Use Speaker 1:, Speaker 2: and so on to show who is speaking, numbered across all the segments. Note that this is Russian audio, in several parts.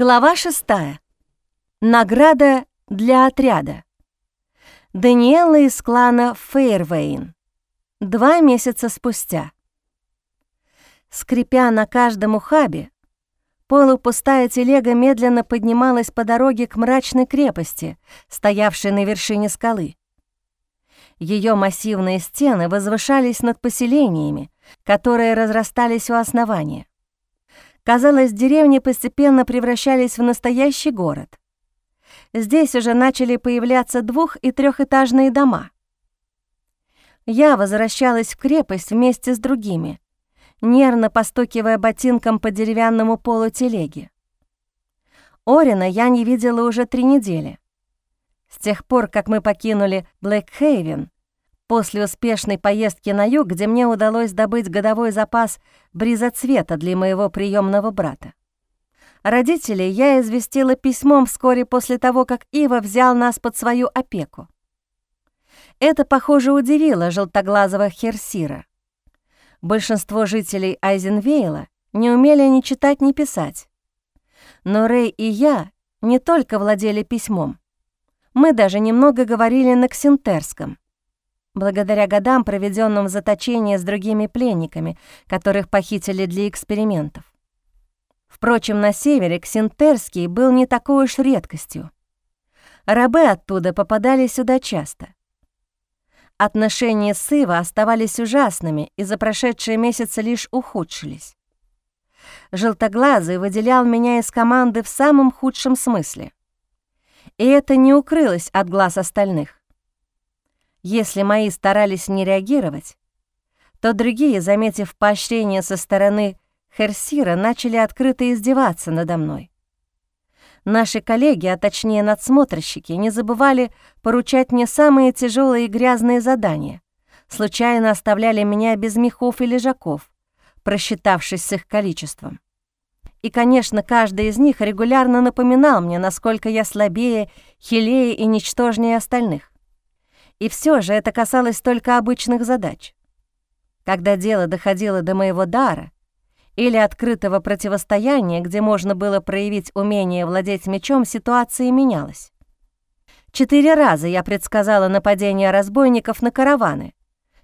Speaker 1: Глава шестая. Награда для отряда. Даниэла из клана Фейрвейн. Два месяца спустя. Скрипя на каждом ухабе, полупустая телега медленно поднималась по дороге к мрачной крепости, стоявшей на вершине скалы. Ее массивные стены возвышались над поселениями, которые разрастались у основания. Казалось, деревни постепенно превращались в настоящий город. Здесь уже начали появляться двух- и трехэтажные дома. Я возвращалась в крепость вместе с другими, нервно постукивая ботинком по деревянному полу телеги. Орина я не видела уже три недели. С тех пор, как мы покинули Блэкхейвен, после успешной поездки на юг, где мне удалось добыть годовой запас бризоцвета для моего приемного брата. Родителей я известила письмом вскоре после того, как Ива взял нас под свою опеку. Это, похоже, удивило желтоглазого Херсира. Большинство жителей Айзенвейла не умели ни читать, ни писать. Но Рэй и я не только владели письмом. Мы даже немного говорили на ксентерском, благодаря годам, проведенным в заточении с другими пленниками, которых похитили для экспериментов. Впрочем, на севере ксентерский был не такой уж редкостью. Рабы оттуда попадали сюда часто. Отношения с Ива оставались ужасными и за прошедшие месяцы лишь ухудшились. Желтоглазый выделял меня из команды в самом худшем смысле. И это не укрылось от глаз остальных. Если мои старались не реагировать, то другие, заметив поощрение со стороны Херсира, начали открыто издеваться надо мной. Наши коллеги, а точнее надсмотрщики, не забывали поручать мне самые тяжелые и грязные задания, случайно оставляли меня без мехов и лежаков, просчитавшись с их количеством. И, конечно, каждый из них регулярно напоминал мне, насколько я слабее, хилее и ничтожнее остальных. И все же это касалось только обычных задач. Когда дело доходило до моего дара — или открытого противостояния, где можно было проявить умение владеть мечом, ситуация менялась. Четыре раза я предсказала нападение разбойников на караваны,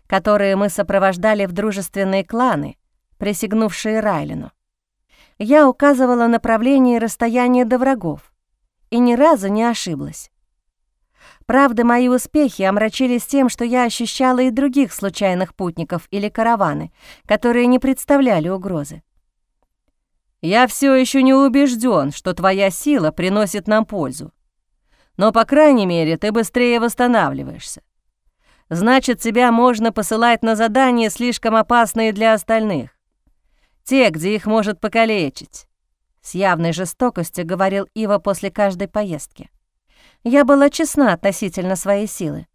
Speaker 1: которые мы сопровождали в дружественные кланы, присягнувшие Райлину. Я указывала направление и расстояние до врагов, и ни разу не ошиблась. Правда, мои успехи омрачились тем, что я ощущала и других случайных путников или караваны, которые не представляли угрозы. «Я все еще не убежден, что твоя сила приносит нам пользу. Но, по крайней мере, ты быстрее восстанавливаешься. Значит, тебя можно посылать на задания, слишком опасные для остальных. Те, где их может покалечить», — с явной жестокостью говорил Ива после каждой поездки. Я была честна относительно своей силы.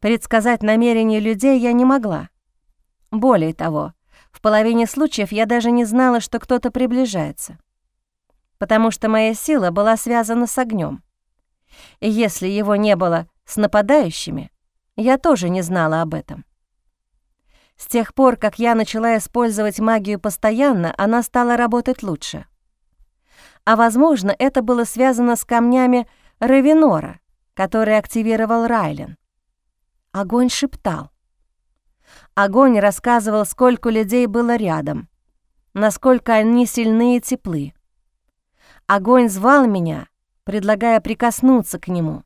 Speaker 1: Предсказать намерения людей я не могла. Более того, в половине случаев я даже не знала, что кто-то приближается. Потому что моя сила была связана с огнем. И если его не было с нападающими, я тоже не знала об этом. С тех пор, как я начала использовать магию постоянно, она стала работать лучше. А возможно, это было связано с камнями Равенора, который активировал Райлен. Огонь шептал. Огонь рассказывал, сколько людей было рядом, насколько они сильны и теплы. Огонь звал меня, предлагая прикоснуться к нему,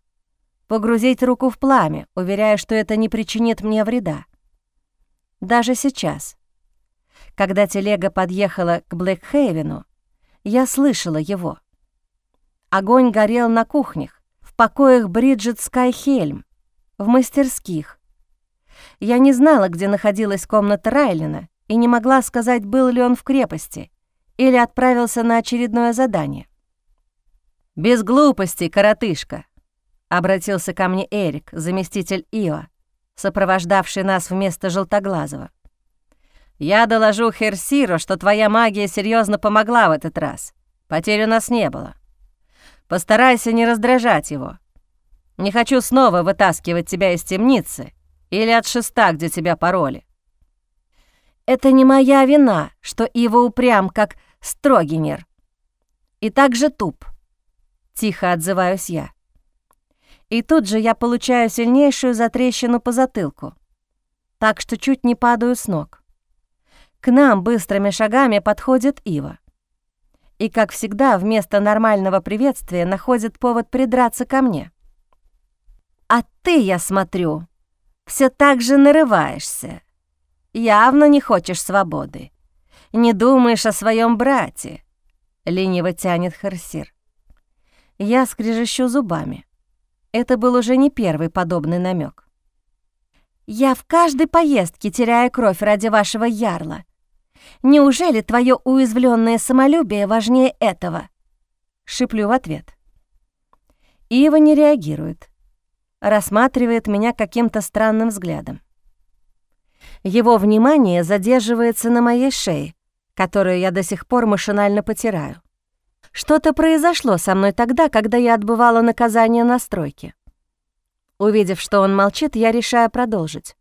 Speaker 1: погрузить руку в пламя, уверяя, что это не причинит мне вреда. Даже сейчас, когда телега подъехала к Блэкхейвену, я слышала его — Огонь горел на кухнях, в покоях Бриджит Скайхельм, в мастерских. Я не знала, где находилась комната Райлина, и не могла сказать, был ли он в крепости или отправился на очередное задание. «Без глупостей, коротышка!» — обратился ко мне Эрик, заместитель Ио, сопровождавший нас вместо Желтоглазого. «Я доложу Херсиру, что твоя магия серьезно помогла в этот раз. Потерь у нас не было. Постарайся не раздражать его. Не хочу снова вытаскивать тебя из темницы или от шеста, где тебя пороли. Это не моя вина, что Ива упрям, как Строгинер. И так же туп. Тихо отзываюсь я. И тут же я получаю сильнейшую затрещину по затылку, так что чуть не падаю с ног. К нам быстрыми шагами подходит Ива. И, как всегда, вместо нормального приветствия находит повод придраться ко мне. «А ты, я смотрю, все так же нарываешься. Явно не хочешь свободы. Не думаешь о своем брате», — лениво тянет Харсир. Я скрежещу зубами. Это был уже не первый подобный намек. «Я в каждой поездке теряю кровь ради вашего ярла. Неужели твое уязвленное самолюбие важнее этого?» Шиплю в ответ. Ива не реагирует. Рассматривает меня каким-то странным взглядом. Его внимание задерживается на моей шее, которую я до сих пор машинально потираю. Что-то произошло со мной тогда, когда я отбывала наказание на стройке. Увидев, что он молчит, я решаю продолжить.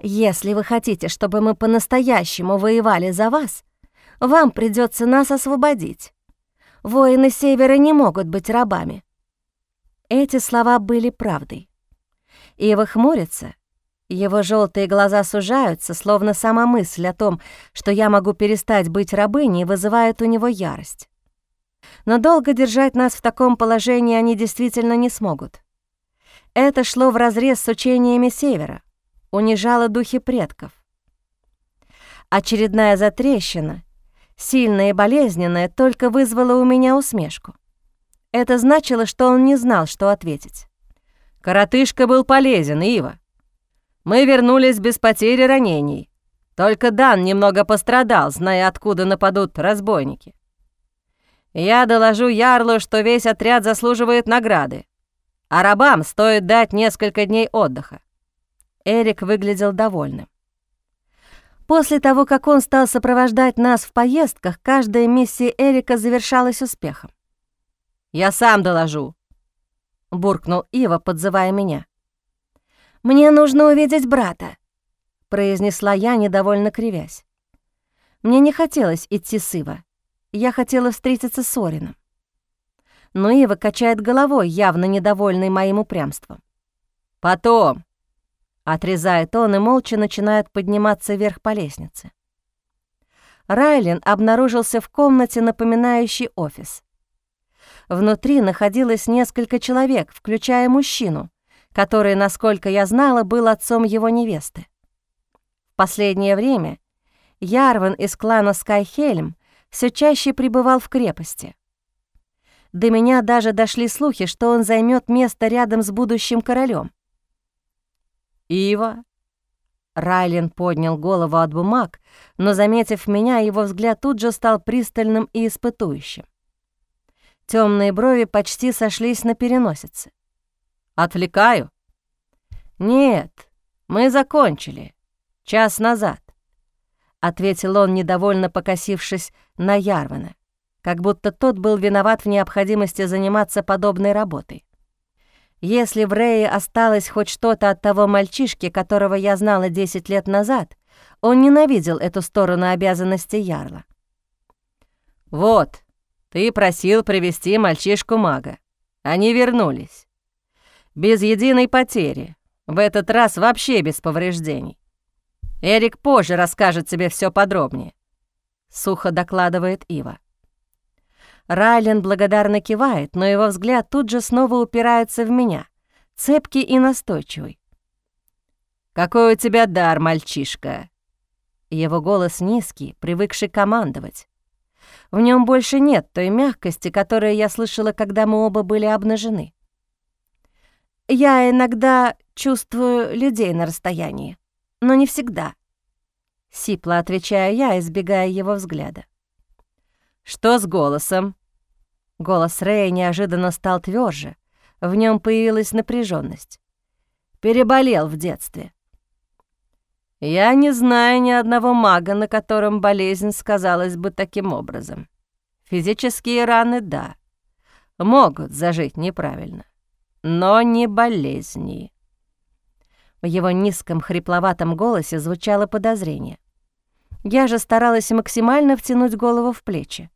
Speaker 1: «Если вы хотите, чтобы мы по-настоящему воевали за вас, вам придется нас освободить. Воины Севера не могут быть рабами». Эти слова были правдой. Ива хмурится, его желтые глаза сужаются, словно сама мысль о том, что я могу перестать быть рабыней, вызывает у него ярость. Но долго держать нас в таком положении они действительно не смогут. Это шло вразрез с учениями Севера, унижало духи предков. Очередная затрещина, сильная и болезненная, только вызвала у меня усмешку. Это значило, что он не знал, что ответить. «Коротышка был полезен, Ива. Мы вернулись без потери ранений. Только Дан немного пострадал, зная, откуда нападут разбойники. Я доложу Ярлу, что весь отряд заслуживает награды, а рабам стоит дать несколько дней отдыха. Эрик выглядел довольным. После того, как он стал сопровождать нас в поездках, каждая миссия Эрика завершалась успехом. «Я сам доложу», — буркнул Ива, подзывая меня. «Мне нужно увидеть брата», — произнесла я, недовольно кривясь. Мне не хотелось идти с Ива. Я хотела встретиться с Орином. Но Ива качает головой, явно недовольный моим упрямством. «Потом», — отрезает он и молча начинает подниматься вверх по лестнице. Райлин обнаружился в комнате, напоминающей офис. Внутри находилось несколько человек, включая мужчину, который, насколько я знала, был отцом его невесты. В последнее время Ярван из клана Скайхельм все чаще пребывал в крепости. До меня даже дошли слухи, что он займет место рядом с будущим королем. «Ива?» Райлен поднял голову от бумаг, но, заметив меня, его взгляд тут же стал пристальным и испытующим. Темные брови почти сошлись на переносице. «Отвлекаю?» «Нет, мы закончили. Час назад. — ответил он, недовольно покосившись на Ярвана, как будто тот был виноват в необходимости заниматься подобной работой. Если в Рее осталось хоть что-то от того мальчишки, которого я знала 10 лет назад, он ненавидел эту сторону обязанности Ярла. «Вот, ты просил привести мальчишку-мага. Они вернулись. Без единой потери. В этот раз вообще без повреждений. Эрик позже расскажет тебе все подробнее», — сухо докладывает Ива. Райлен благодарно кивает, но его взгляд тут же снова упирается в меня, цепкий и настойчивый. «Какой у тебя дар, мальчишка!» Его голос низкий, привыкший командовать. В нем больше нет той мягкости, которую я слышала, когда мы оба были обнажены. «Я иногда чувствую людей на расстоянии», но не всегда. Сипло отвечаю я, избегая его взгляда. «Что с голосом?» Голос Рэя неожиданно стал тверже, в нем появилась напряженность. Переболел в детстве. Я не знаю ни одного мага, на котором болезнь сказалась бы таким образом. Физические раны — да, могут зажить неправильно, но не болезни. В его низком хрипловатом голосе звучало подозрение. Я же старалась максимально втянуть голову в плечи.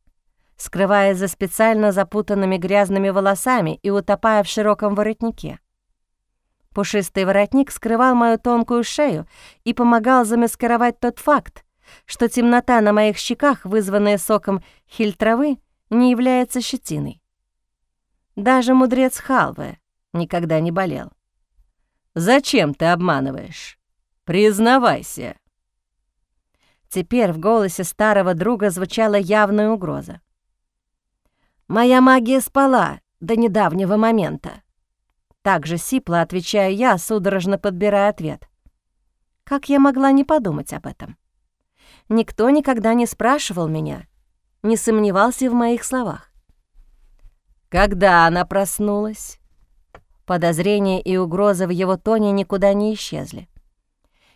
Speaker 1: Скрываясь за специально запутанными грязными волосами и утопая в широком воротнике. Пушистый воротник скрывал мою тонкую шею и помогал замаскировать тот факт, что темнота на моих щеках, вызванная соком хильтравы, не является щетиной. Даже мудрец Халвы никогда не болел. «Зачем ты обманываешь? Признавайся!» Теперь в голосе старого друга звучала явная угроза. «Моя магия спала до недавнего момента». Так же сипло отвечаю я, судорожно подбирая ответ. Как я могла не подумать об этом? Никто никогда не спрашивал меня, не сомневался в моих словах. Когда она проснулась? Подозрения и угрозы в его тоне никуда не исчезли.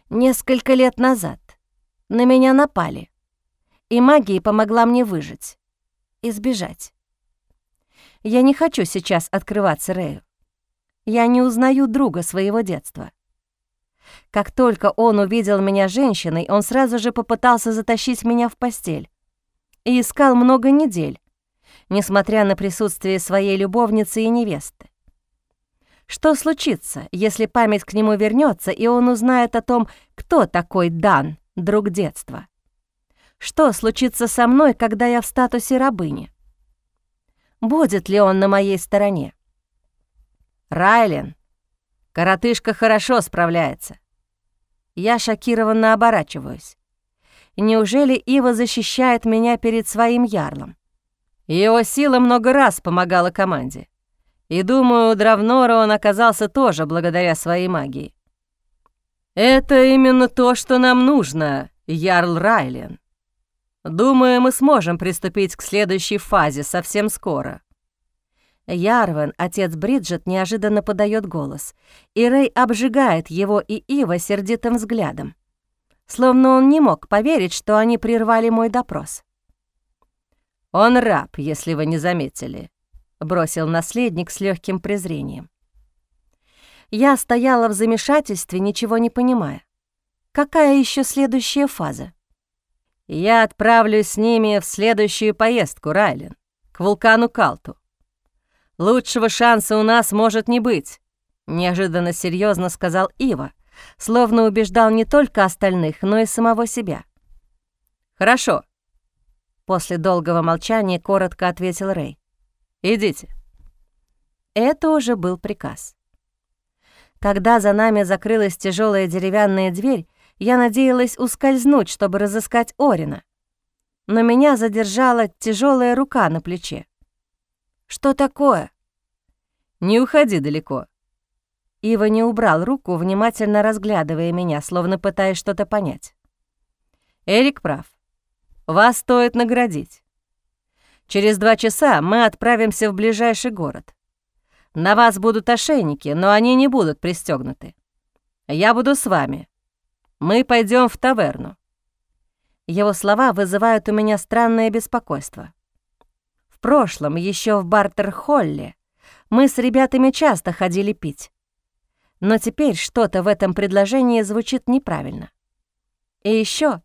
Speaker 1: Несколько лет назад на меня напали, и магия помогла мне выжить, избежать. Я не хочу сейчас открываться Рэю. Я не узнаю друга своего детства. Как только он увидел меня женщиной, он сразу же попытался затащить меня в постель и искал много недель, несмотря на присутствие своей любовницы и невесты. Что случится, если память к нему вернется, и он узнает о том, кто такой Дан, друг детства? Что случится со мной, когда я в статусе рабыни? Будет ли он на моей стороне? Райлен, коротышка хорошо справляется. Я шокированно оборачиваюсь. Неужели Ива защищает меня перед своим ярлом? Его сила много раз помогала команде. И думаю, у Дравнора он оказался тоже благодаря своей магии. Это именно то, что нам нужно, Ярл Райлен. Думаю, мы сможем приступить к следующей фазе совсем скоро. Ярвен, отец Бриджит, неожиданно подает голос, и Рэй обжигает его и Ива сердитым взглядом, словно он не мог поверить, что они прервали мой допрос. «Он раб, если вы не заметили», — бросил наследник с легким презрением. Я стояла в замешательстве, ничего не понимая. Какая еще следующая фаза? «Я отправлюсь с ними в следующую поездку, Райлен, к вулкану Калту. Лучшего шанса у нас может не быть», — неожиданно серьезно сказал Ива, словно убеждал не только остальных, но и самого себя. «Хорошо», — после долгого молчания коротко ответил Рэй. «Идите». Это уже был приказ. Когда за нами закрылась тяжелая деревянная дверь, я надеялась ускользнуть, чтобы разыскать Орина. Но меня задержала тяжелая рука на плече. «Что такое?» «Не уходи далеко». Ива не убрал руку, внимательно разглядывая меня, словно пытаясь что-то понять. «Эрик прав. Вас стоит наградить. Через два часа мы отправимся в ближайший город. На вас будут ошейники, но они не будут пристегнуты. Я буду с вами. Мы пойдем в таверну». Его слова вызывают у меня странное беспокойство. В прошлом, еще в Бартер-Холле, мы с ребятами часто ходили пить. Но теперь что-то в этом предложении звучит неправильно. И еще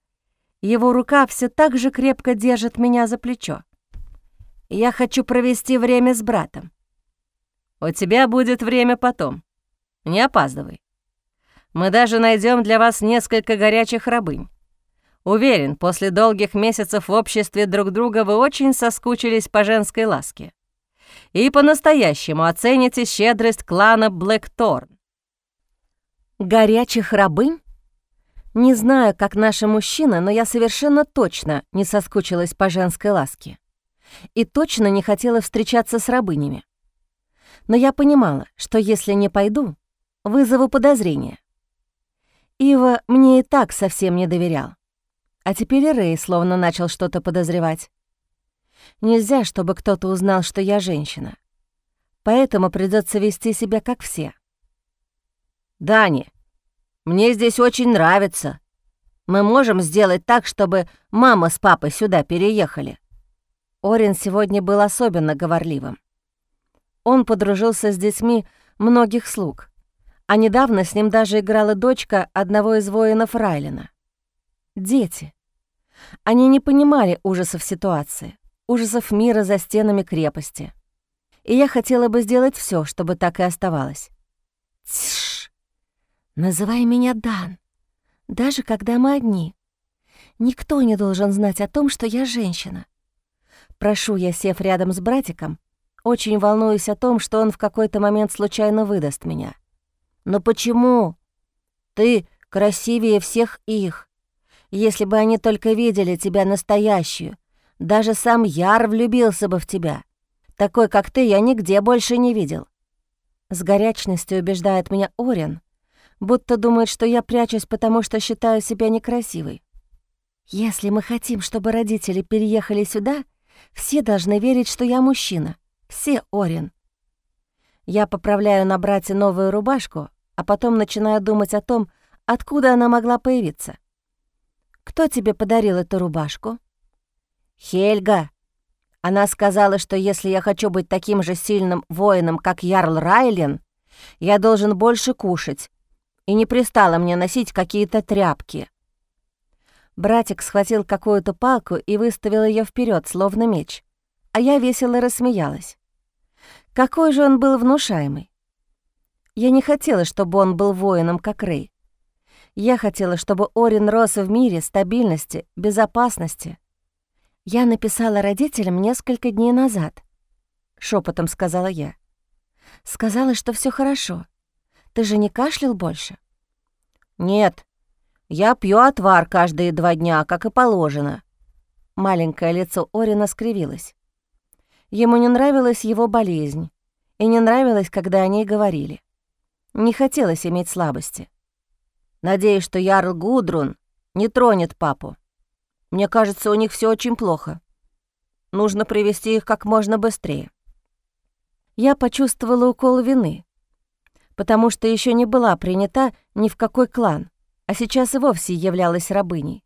Speaker 1: его рука все так же крепко держит меня за плечо. Я хочу провести время с братом. У тебя будет время потом. Не опаздывай. Мы даже найдем для вас несколько горячих рабынь. Уверен, после долгих месяцев в обществе друг друга вы очень соскучились по женской ласке. И по-настоящему оцените щедрость клана Блэкторн. Горячих рабынь? Не знаю, как наши мужчины, но я совершенно точно не соскучилась по женской ласке. И точно не хотела встречаться с рабынями. Но я понимала, что если не пойду, вызову подозрения. Ива мне и так совсем не доверял. А теперь и Рэй словно начал что-то подозревать. Нельзя, чтобы кто-то узнал, что я женщина. Поэтому придется вести себя как все. «Дани, мне здесь очень нравится. Мы можем сделать так, чтобы мама с папой сюда переехали». Орин сегодня был особенно говорливым. Он подружился с детьми многих слуг, а недавно с ним даже играла дочка одного из воинов Райлина. Дети. Они не понимали ужасов ситуации, ужасов мира за стенами крепости. И я хотела бы сделать все, чтобы так и оставалось. Тш! Называй меня Дан, даже когда мы одни. Никто не должен знать о том, что я женщина. Прошу я, сев рядом с братиком, очень волнуюсь о том, что он в какой-то момент случайно выдаст меня. Но почему? Ты красивее всех их. Если бы они только видели тебя настоящую, даже сам Яр влюбился бы в тебя. Такой, как ты, я нигде больше не видел. С горячностью убеждает меня Орен, будто думает, что я прячусь, потому что считаю себя некрасивой. Если мы хотим, чтобы родители переехали сюда, все должны верить, что я мужчина. Все, Орин. Я поправляю на брате новую рубашку, а потом начинаю думать о том, откуда она могла появиться. «Кто тебе подарил эту рубашку?» «Хельга. Она сказала, что если я хочу быть таким же сильным воином, как Ярл Райлен, я должен больше кушать, и не пристало мне носить какие-то тряпки». Братик схватил какую-то палку и выставил ее вперед, словно меч, а я весело рассмеялась. Какой же он был внушаемый. Я не хотела, чтобы он был воином, как Рэй. Я хотела, чтобы Орин рос в мире стабильности, безопасности. Я написала родителям несколько дней назад. Шепотом сказала я. Сказала, что все хорошо. Ты же не кашлял больше? Нет, я пью отвар каждые два дня, как и положено. Маленькое лицо Орина скривилось. Ему не нравилась его болезнь, и не нравилось, когда о ней говорили. Не хотелось иметь слабости. Надеюсь, что Ярл Гудрун не тронет папу. Мне кажется, у них все очень плохо. Нужно привести их как можно быстрее. Я почувствовала укол вины, потому что еще не была принята ни в какой клан, а сейчас и вовсе являлась рабыней.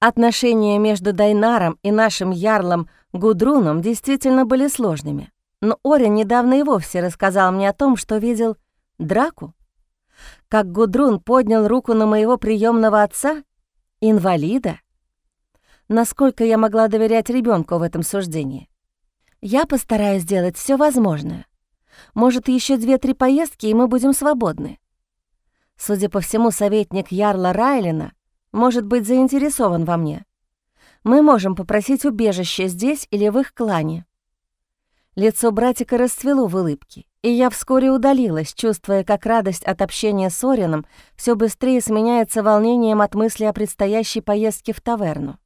Speaker 1: Отношения между Дайнаром и нашим ярлом Гудруном действительно были сложными. Но Орин недавно и вовсе рассказал мне о том, что видел драку. Как Гудрун поднял руку на моего приемного отца, инвалида. Насколько я могла доверять ребенку в этом суждении? Я постараюсь сделать все возможное. Может, еще две-три поездки, и мы будем свободны. Судя по всему, советник Ярла Райлина может быть заинтересован во мне. Мы можем попросить убежище здесь или в их клане». Лицо братика расцвело в улыбке, и я вскоре удалилась, чувствуя, как радость от общения с Орином все быстрее сменяется волнением от мысли о предстоящей поездке в таверну.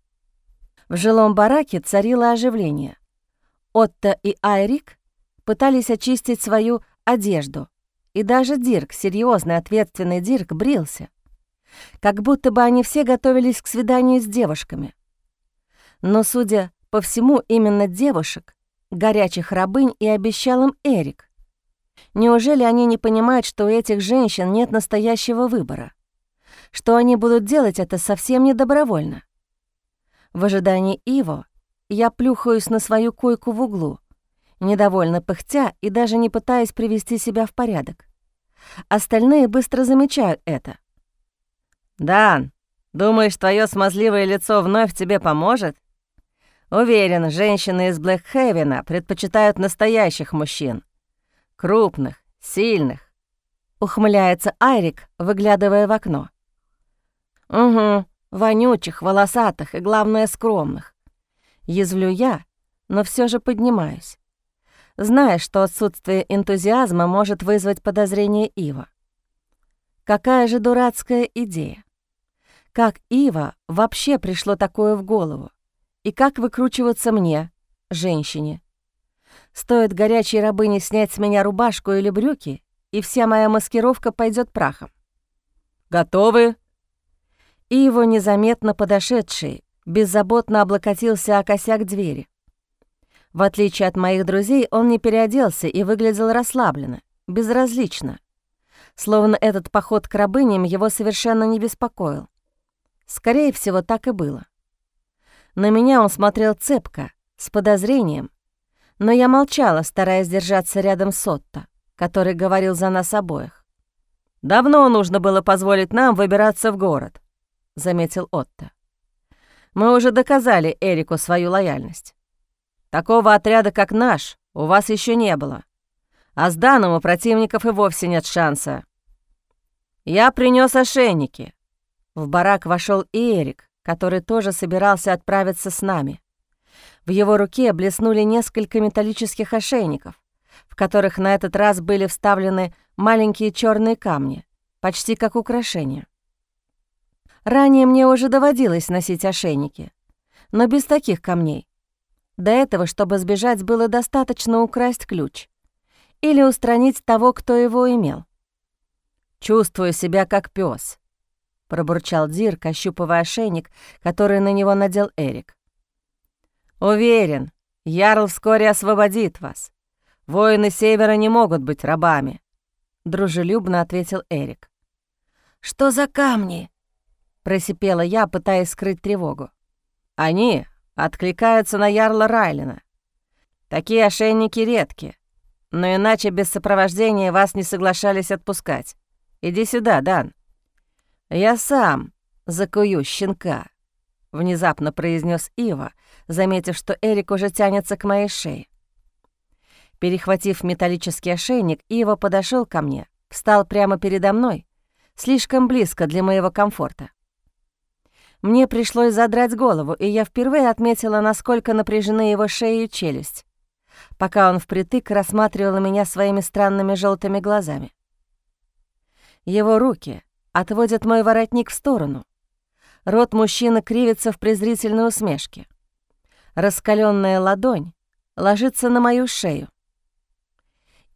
Speaker 1: В жилом бараке царило оживление. Отто и Айрик пытались очистить свою одежду, и даже Дирк, серьезный ответственный Дирк, брился как будто бы они все готовились к свиданию с девушками. Но, судя по всему, именно девушек, горячих рабынь и обещал им Эрик. Неужели они не понимают, что у этих женщин нет настоящего выбора? Что они будут делать это совсем не добровольно? В ожидании Иво я плюхаюсь на свою койку в углу, недовольно пыхтя и даже не пытаясь привести себя в порядок. Остальные быстро замечают это. «Дан, думаешь, твое смазливое лицо вновь тебе поможет?» «Уверен, женщины из Блэкхевена предпочитают настоящих мужчин. Крупных, сильных», — ухмыляется Айрик, выглядывая в окно. «Угу, вонючих, волосатых и, главное, скромных. Язвлю я, но все же поднимаюсь, зная, что отсутствие энтузиазма может вызвать подозрение Ива. Какая же дурацкая идея. Как Ива вообще пришло такое в голову? И как выкручиваться мне, женщине? Стоит горячей рабыне снять с меня рубашку или брюки, и вся моя маскировка пойдет прахом. «Готовы?» Ива, незаметно подошедший, беззаботно облокотился о косяк двери. В отличие от моих друзей, он не переоделся и выглядел расслабленно, безразлично словно этот поход к рабыням его совершенно не беспокоил. Скорее всего, так и было. На меня он смотрел цепко, с подозрением, но я молчала, стараясь держаться рядом с Отто, который говорил за нас обоих. «Давно нужно было позволить нам выбираться в город», — заметил Отто. «Мы уже доказали Эрику свою лояльность.
Speaker 2: Такого отряда, как наш, у вас еще не было. А с Даном у противников и вовсе нет шанса. Я принес ошейники. В барак вошел Эрик, который тоже собирался отправиться с нами. В его руке блеснули несколько металлических ошейников, в которых на этот раз были вставлены маленькие черные камни, почти как украшения. Ранее мне уже доводилось носить ошейники, но без таких камней. До этого, чтобы сбежать, было достаточно украсть ключ или устранить того, кто его имел. «Чувствую себя как пес, пробурчал Дирк, ощупывая ошейник, который на него надел Эрик. «Уверен, Ярл вскоре освободит вас. Воины Севера не могут быть рабами», — дружелюбно ответил Эрик. «Что за камни?» — просипела я, пытаясь скрыть тревогу. «Они откликаются на Ярла Райлина. Такие ошейники редки, но иначе без сопровождения вас не соглашались отпускать. Иди сюда, Дан». «Я сам закую щенка», — внезапно произнес Ива, заметив, что Эрик уже тянется к моей шее. Перехватив металлический ошейник, Ива подошел ко мне, встал прямо передо мной, слишком близко для моего комфорта. Мне пришлось задрать голову, и я впервые отметила, насколько напряжены его шея и челюсть, пока он впритык рассматривал меня своими странными желтыми глазами. Его руки отводят мой воротник в сторону. Рот мужчины кривится в презрительной усмешке. Раскаленная ладонь ложится на мою шею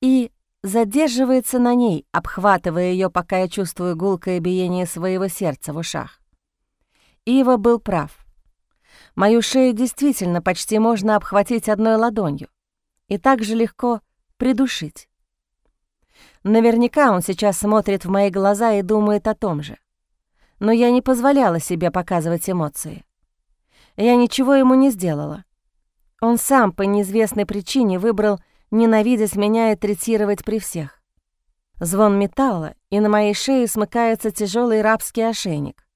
Speaker 2: и задерживается на ней, обхватывая ее, пока я чувствую гулкое биение своего сердца в ушах. Ива был прав. Мою шею действительно почти можно обхватить одной ладонью и так же легко придушить. Наверняка он сейчас смотрит в мои глаза и думает о том же. Но я не позволяла себе показывать эмоции. Я ничего ему не сделала. Он сам по неизвестной причине выбрал ненавидеть меня и третировать при всех. Звон металла, и на моей шее смыкается тяжелый рабский ошейник.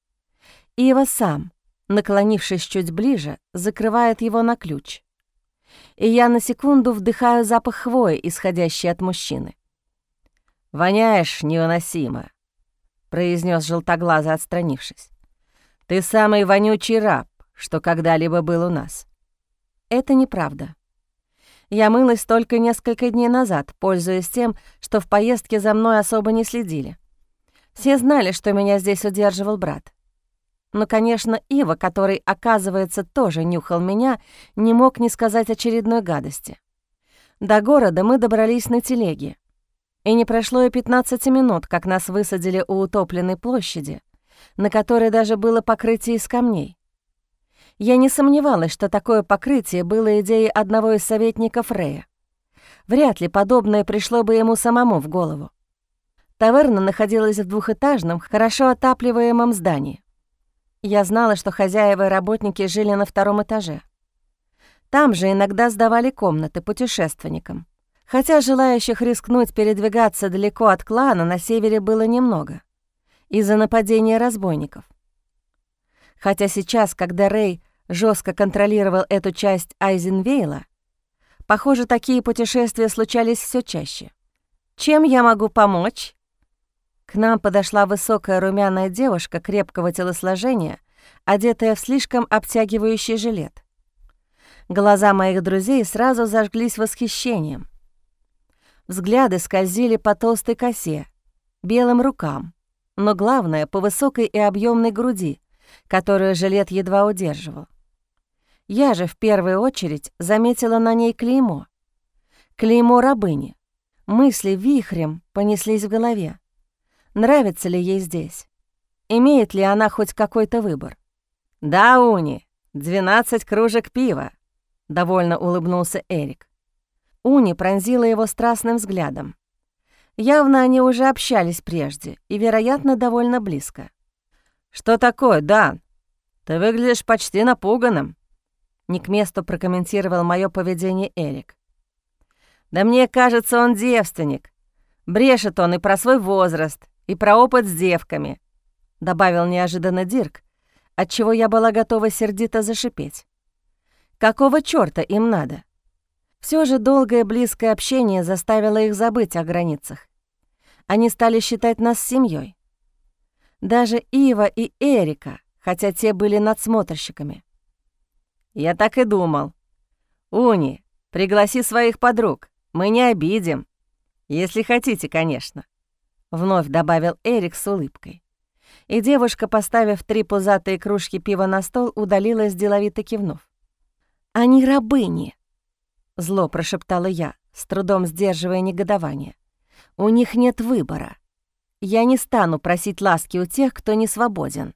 Speaker 2: Ива сам, наклонившись чуть ближе, закрывает его на ключ. И я на секунду вдыхаю запах хвои, исходящий от мужчины. «Воняешь невыносимо», — произнес желтоглазо, отстранившись. «Ты самый вонючий раб, что когда-либо был у нас». Это неправда. Я мылась только несколько дней назад, пользуясь тем, что в поездке за мной особо не следили. Все знали, что меня здесь удерживал брат. Но, конечно, Ива, который, оказывается, тоже нюхал меня, не мог не сказать очередной гадости. До города мы добрались на телеге. И не прошло и 15 минут, как нас высадили у утопленной площади, на которой даже было покрытие из камней. Я не сомневалась, что такое покрытие было идеей одного из советников Рея. Вряд ли подобное пришло бы ему самому в голову. Таверна находилась в двухэтажном, хорошо отапливаемом здании. Я знала, что хозяева и работники жили на втором этаже. Там же иногда сдавали комнаты путешественникам. Хотя желающих рискнуть передвигаться далеко от клана на севере было немного. Из-за нападения разбойников. Хотя сейчас, когда Рэй жестко контролировал эту часть Айзенвейла, похоже, такие путешествия случались все чаще. «Чем я могу помочь?» К нам подошла высокая румяная девушка крепкого телосложения, одетая в слишком обтягивающий жилет. Глаза моих друзей сразу зажглись восхищением. Взгляды скользили по толстой косе, белым рукам, но главное — по высокой и объемной груди, которую жилет едва удерживал. Я же в первую очередь заметила на ней клеймо. Клеймо рабыни. Мысли вихрем понеслись в голове. Нравится ли ей здесь? Имеет ли она хоть какой-то выбор? «Да, Уни, 12 кружек пива», — довольно улыбнулся Эрик. Уни пронзила его страстным взглядом. Явно они уже общались прежде и, вероятно, довольно близко. «Что такое, Дан? Ты выглядишь почти напуганным», — не к месту прокомментировал мое поведение Эрик. «Да мне кажется, он девственник. Брешет он и про свой возраст, и про опыт с девками», — добавил неожиданно Дирк, отчего я была готова сердито зашипеть. «Какого чёрта им надо?
Speaker 1: Все же долгое близкое общение заставило их забыть о границах. Они стали считать нас семьей. Даже Ива и Эрика, хотя те были надсмотрщиками.
Speaker 2: «Я так и думал. Уни, пригласи своих подруг, мы не обидим. Если хотите, конечно», — вновь добавил Эрик с улыбкой. И девушка, поставив три пузатые кружки пива на стол, удалилась, деловито кивнув.
Speaker 1: «Они рабыни», — зло прошептала я, с трудом сдерживая негодование. «У них нет выбора. Я не стану просить ласки у тех, кто не свободен».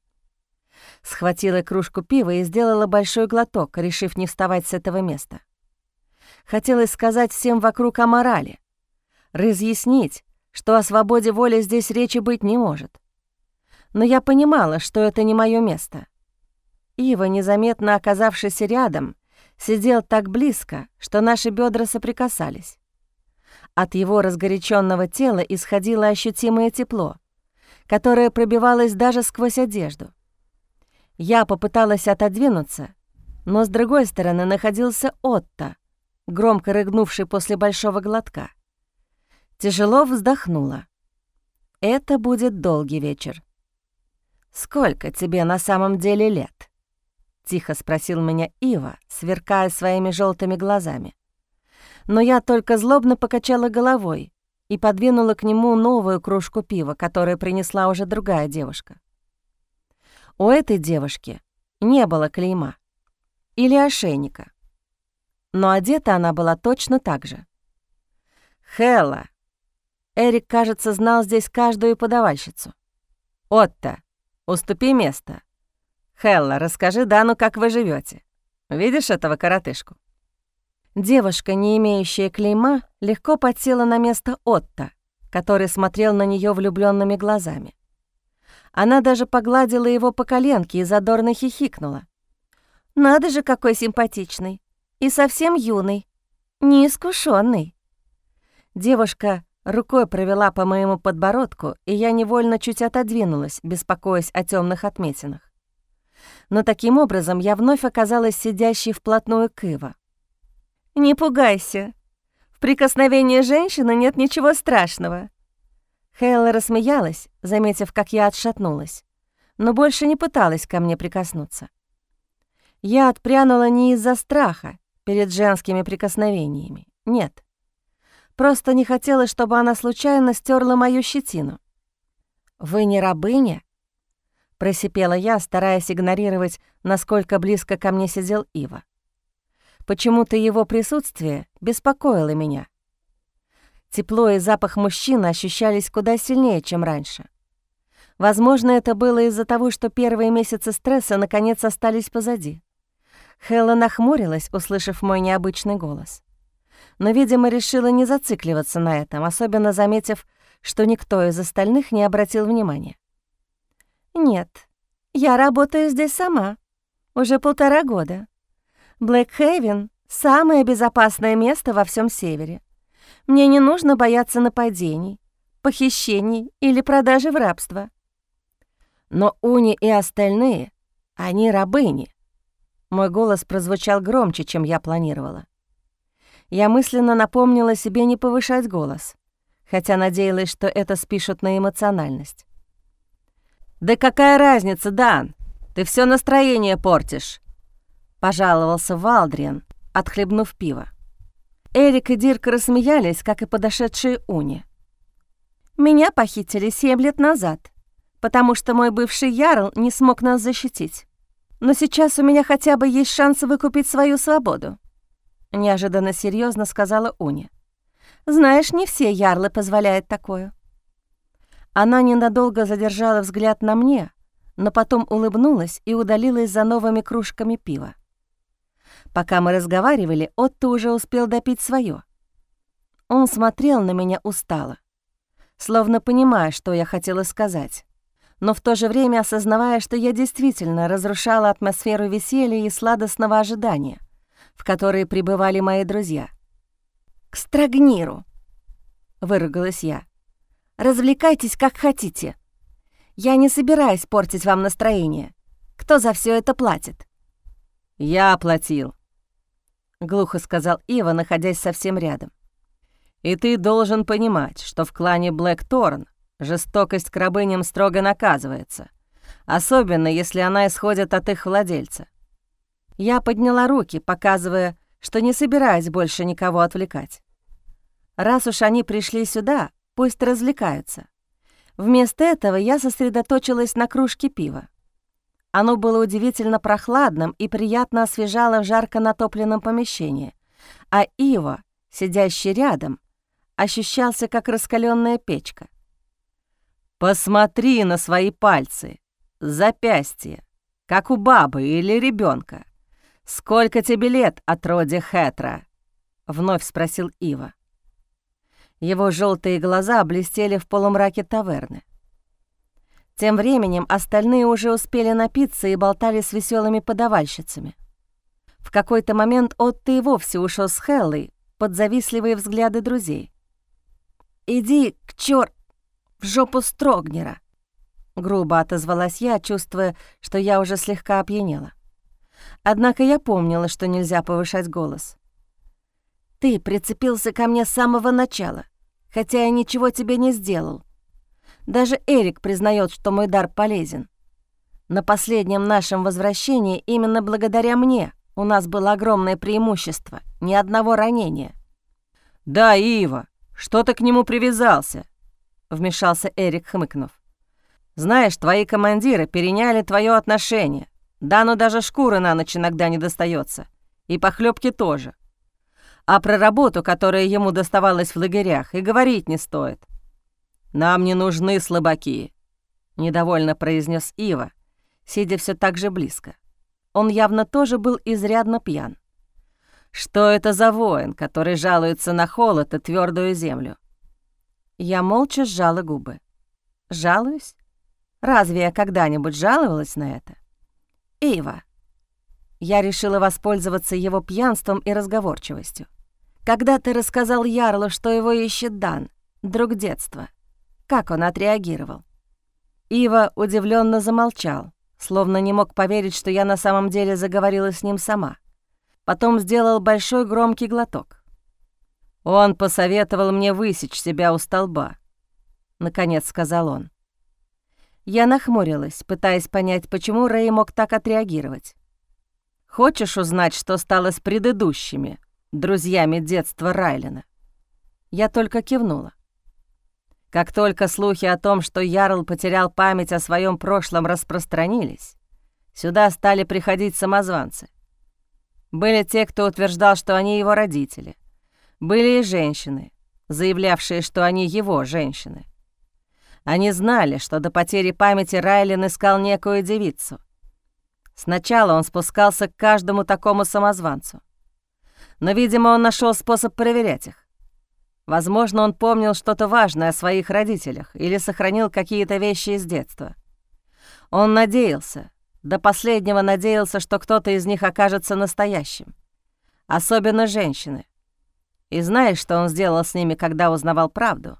Speaker 1: Схватила кружку пива и сделала большой глоток, решив не вставать с этого места. Хотелось сказать всем вокруг о морали, разъяснить, что о свободе воли здесь речи быть не может. Но я понимала, что это не мое место. Ива, незаметно оказавшись рядом, сидел так близко, что наши бедра соприкасались. От его разгоряченного тела исходило ощутимое тепло, которое пробивалось даже сквозь одежду. Я попыталась отодвинуться, но с другой стороны находился Отто, громко рыгнувший после большого глотка. Тяжело вздохнула. Это будет долгий вечер. «Сколько тебе на самом деле лет?» — тихо спросил меня Ива, сверкая своими желтыми глазами. Но я только злобно покачала головой и подвинула к нему новую кружку пива, которую принесла уже другая девушка. У этой девушки не было клейма или ошейника, но одета она была точно так же. Хелла. Эрик, кажется, знал здесь каждую подавальщицу. Отто, уступи место. Хелла, расскажи Дану, как вы живете. Видишь этого коротышку? Девушка, не имеющая клейма, легко подсела на место Отто, который смотрел на нее влюбленными глазами. Она даже погладила его по коленке и задорно хихикнула. «Надо же, какой симпатичный! И совсем юный, неискушенный. Девушка рукой провела по моему подбородку, и я невольно чуть отодвинулась, беспокоясь о темных отметинах. Но таким образом я вновь оказалась сидящей вплотную к Ива. «Не пугайся. В прикосновении женщины нет ничего страшного. Хейла рассмеялась, заметив, как я отшатнулась, но больше не пыталась ко мне прикоснуться. Я отпрянула не из-за страха перед женскими прикосновениями, нет. Просто не хотела, чтобы она случайно стерла мою щетину. «Вы не рабыня?» — просипела я, стараясь игнорировать, насколько близко ко мне сидел Ива. Почему-то его присутствие беспокоило меня — Тепло и запах мужчины ощущались куда сильнее, чем раньше. Возможно, это было из-за того, что первые месяцы стресса наконец остались позади. Хэлла нахмурилась, услышав мой необычный голос. Но, видимо, решила не зацикливаться на этом, особенно заметив, что никто из остальных не обратил внимания. «Нет, я работаю здесь сама. Уже полтора года. Блэкхейвен — самое безопасное место во всем Севере. Мне не нужно бояться нападений, похищений или продажи в рабство. Но Уни и остальные, они рабыни. Мой голос прозвучал громче, чем я планировала. Я мысленно напомнила себе не повышать голос, хотя надеялась, что это спишут на эмоциональность. «Да какая разница, Дан? Ты все настроение портишь!» — пожаловался Валдриан, отхлебнув пиво. Эрик и Дирк рассмеялись, как и подошедшие Уни. «Меня похитили семь лет назад, потому что мой бывший Ярл не смог нас защитить. Но сейчас у меня хотя бы есть шанс выкупить свою свободу», — неожиданно серьезно сказала Уни. «Знаешь, не все Ярлы позволяют такое». Она ненадолго задержала взгляд на мне, но потом улыбнулась и удалилась за новыми кружками пива. Пока мы разговаривали, Отто уже успел допить свое. Он смотрел на меня устало, словно понимая, что я хотела сказать, но в то же время осознавая, что я действительно разрушала атмосферу веселья и сладостного ожидания, в которые пребывали мои друзья. «К Страгниру!» — выругалась я. «Развлекайтесь, как хотите. Я не собираюсь портить вам настроение. Кто за все это платит?»
Speaker 2: «Я оплатил», — глухо сказал Ива, находясь совсем рядом. «И ты должен понимать, что в клане Блэк-Торн жестокость к рабыням строго наказывается, особенно если она исходит от их владельца». Я подняла руки, показывая, что не собираюсь больше никого отвлекать. Раз уж они пришли сюда, пусть развлекаются. Вместо этого я сосредоточилась на кружке пива. Оно было удивительно прохладным и приятно освежало в жарко натопленном помещении, а Ива, сидящий рядом, ощущался как раскаленная печка. «Посмотри на свои пальцы, запястья, как у бабы или ребенка. Сколько тебе лет, отродье Хетра?» — вновь спросил Ива. Его желтые глаза блестели в полумраке таверны. Тем временем остальные уже успели напиться и болтали с веселыми подавальщицами. В какой-то момент Отто и вовсе ушел с Хеллой под завистливые взгляды друзей. «Иди к чёр... в жопу Строгнера!» Грубо отозвалась я, чувствуя, что я уже слегка опьянела. Однако я помнила, что нельзя повышать голос. «Ты прицепился ко мне с самого начала, хотя я ничего тебе не сделал. Даже Эрик признает, что мой дар полезен. На последнем нашем возвращении именно благодаря мне у нас было огромное преимущество, ни одного ранения».
Speaker 3: «Да, Ива, что ты к нему привязался?» — вмешался Эрик, хмыкнув. «Знаешь, твои командиры переняли твое отношение. Да, но даже шкуры на ночь иногда не достается. И похлебки тоже. А про работу, которая ему доставалась в лагерях, и говорить не стоит. Нам не нужны слабаки, недовольно произнес Ива, сидя все так же близко. Он явно тоже был изрядно пьян. Что это за воин, который жалуется на холод и твердую землю? Я молча сжала губы. Жалуюсь? Разве я когда-нибудь жаловалась на это? Ива. Я решила воспользоваться его пьянством и разговорчивостью. Когда ты рассказал Ярлу, что его ищет Дан, друг детства, как он отреагировал? Ива удивленно замолчал, словно не мог поверить, что я на самом деле заговорила с ним сама. Потом сделал большой громкий глоток. «Он посоветовал мне высечь себя у столба», — наконец сказал он. Я нахмурилась, пытаясь понять, почему Рэй мог так отреагировать. «Хочешь узнать, что стало с предыдущими, друзьями детства Райлина?» Я только кивнула. Как только слухи о том, что Ярл потерял память о своем прошлом, распространились, сюда стали приходить самозванцы. Были те, кто утверждал, что они его родители. Были и женщины, заявлявшие, что они его женщины. Они знали, что до потери памяти Райлин искал некую девицу. Сначала он спускался к каждому такому самозванцу. Но, видимо, он нашел способ проверять их. Возможно, он помнил что-то важное о своих родителях или сохранил какие-то вещи из детства. Он надеялся, до последнего надеялся, что кто-то из них окажется настоящим. Особенно женщины. И знаешь, что он сделал с ними, когда узнавал правду?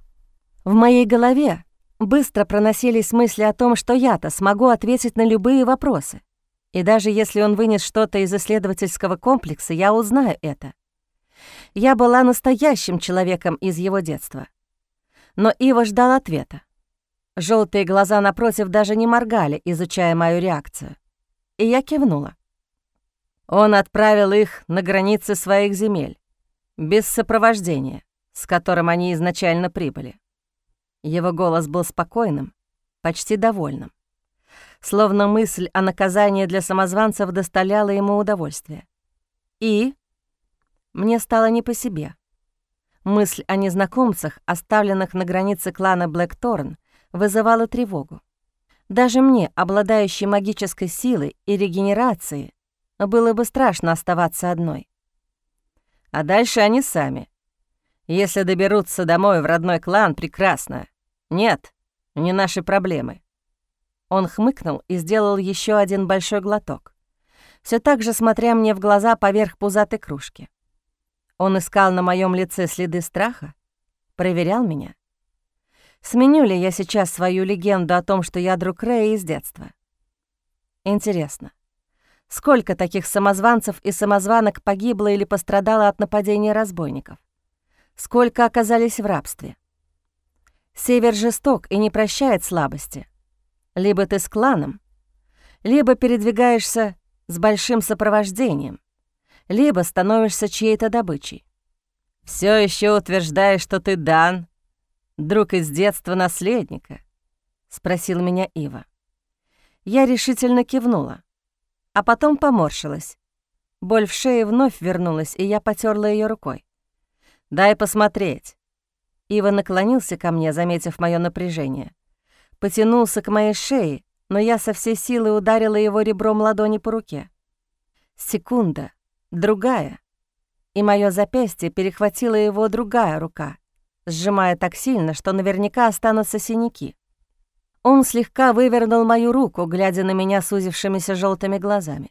Speaker 3: В моей голове Быстро проносились мысли о том, что я-то смогу ответить на любые вопросы. И даже если он вынес что-то из исследовательского комплекса, я узнаю это. Я была настоящим человеком из его детства. Но Ива ждал ответа. Желтые глаза напротив даже не моргали, изучая мою реакцию. И я кивнула. Он отправил их на границы своих земель, без сопровождения, с которым они изначально прибыли. Его голос был спокойным, почти довольным. Словно мысль о наказании для самозванцев доставляла ему удовольствие. И мне стало не по себе. Мысль о незнакомцах, оставленных на границе клана Блэкторн, вызывала тревогу. Даже мне, обладающей магической силой и регенерацией, было бы страшно оставаться одной. А дальше они сами. Если доберутся домой в родной клан, прекрасно. «Нет, не наши проблемы». Он хмыкнул и сделал еще один большой глоток, все так же смотря мне в глаза поверх пузатой кружки. Он искал на моем лице следы страха, проверял меня. Сменю ли я сейчас свою легенду о том, что я друг Рэя из детства? Интересно,
Speaker 1: Сколько таких самозванцев и самозванок погибло или пострадало от нападения разбойников? Сколько оказались в рабстве? Север жесток и не прощает слабости. Либо ты с кланом, либо передвигаешься с большим сопровождением, либо становишься чьей-то добычей.
Speaker 2: Все еще утверждаешь, что ты Дан, друг из детства наследника?» — спросил меня Ива.
Speaker 1: Я решительно кивнула а потом поморщилась. Боль в шее вновь вернулась, и я потерла ее рукой.
Speaker 2: «Дай посмотреть».
Speaker 1: Ива наклонился ко мне, заметив мое напряжение. Потянулся к моей шее, но я со всей силы ударила его ребром ладони по руке. Секунда, другая, и мое запястье перехватила его другая рука, сжимая так сильно, что наверняка останутся синяки. Он слегка вывернул мою руку, глядя на меня сузившимися желтыми глазами.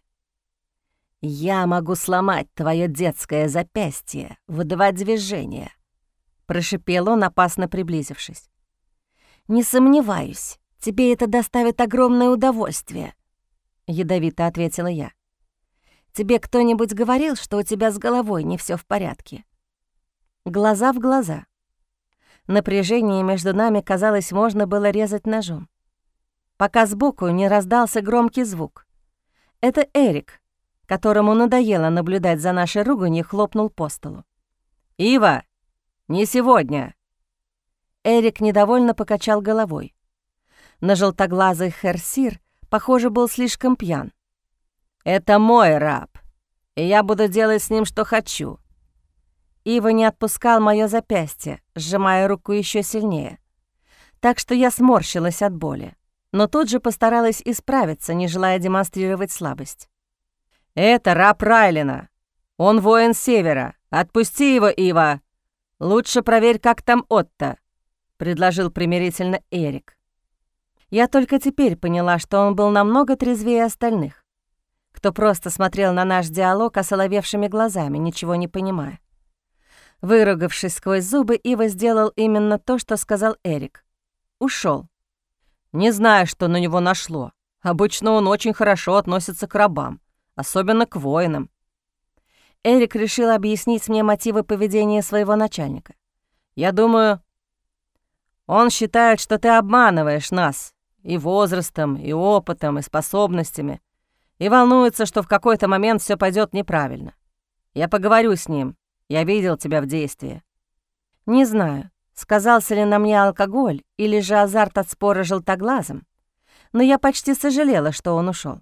Speaker 1: «Я могу сломать твое детское запястье в два движения», — прошипел он, опасно приблизившись. «Не сомневаюсь, тебе это доставит огромное удовольствие», — ядовито ответила я. «Тебе кто-нибудь говорил, что у тебя с головой не все в порядке?» Глаза в глаза. Напряжение между нами, казалось, можно было резать ножом. Пока сбоку не раздался громкий звук. Это Эрик, которому надоело наблюдать за нашей руганью, хлопнул по столу.
Speaker 2: «Ива, не сегодня!»
Speaker 1: Эрик недовольно покачал головой. На желтоглазый Херсир, похоже, был слишком пьян.
Speaker 2: «Это мой раб, и я буду делать с ним, что хочу.
Speaker 1: Ива не отпускал моё запястье, сжимая руку еще сильнее. Так что я сморщилась от боли, но тут же постаралась исправиться, не желая демонстрировать слабость.
Speaker 2: «Это раб Райлина. Он воин Севера. Отпусти его, Ива. Лучше проверь, как там Отто», — предложил примирительно Эрик.
Speaker 1: Я только теперь поняла, что он был намного трезвее остальных, кто просто смотрел на наш диалог осоловевшими глазами, ничего не понимая. Выругавшись сквозь зубы, Ива сделал именно то, что сказал Эрик. Ушел.
Speaker 2: Не знаю, что на него нашло. Обычно он очень хорошо относится к рабам, особенно к воинам.
Speaker 1: Эрик решил объяснить мне мотивы поведения своего начальника.
Speaker 2: Я думаю, он считает, что ты обманываешь нас и возрастом, и опытом, и способностями, и волнуется, что в какой-то момент все пойдет неправильно. Я поговорю с ним, я видел тебя в действии».
Speaker 1: Не знаю, сказался ли на мне алкоголь или же азарт от спора желтоглазом, но я почти сожалела, что он ушел.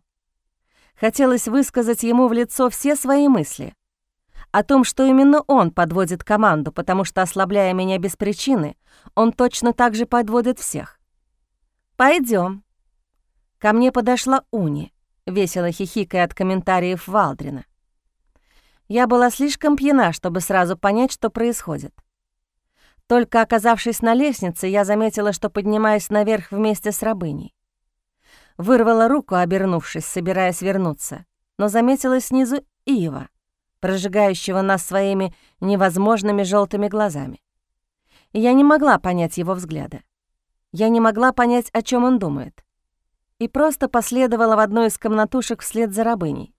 Speaker 1: Хотелось высказать ему в лицо все свои мысли о том, что именно он подводит команду, потому что, ослабляя меня без причины, он точно так же подводит всех. Пойдем. Ко мне подошла Уни, весело хихикая от комментариев Валдрина. Я была слишком пьяна, чтобы сразу понять, что происходит. Только оказавшись на лестнице, я заметила, что поднимаюсь наверх вместе с рабыней. Вырвала руку, обернувшись, собираясь вернуться, но заметила снизу Ива, прожигающего нас своими невозможными желтыми глазами. я не могла понять его взгляда. Я не могла понять, о чем он думает. И просто последовала в одну из комнатушек вслед за рабыней.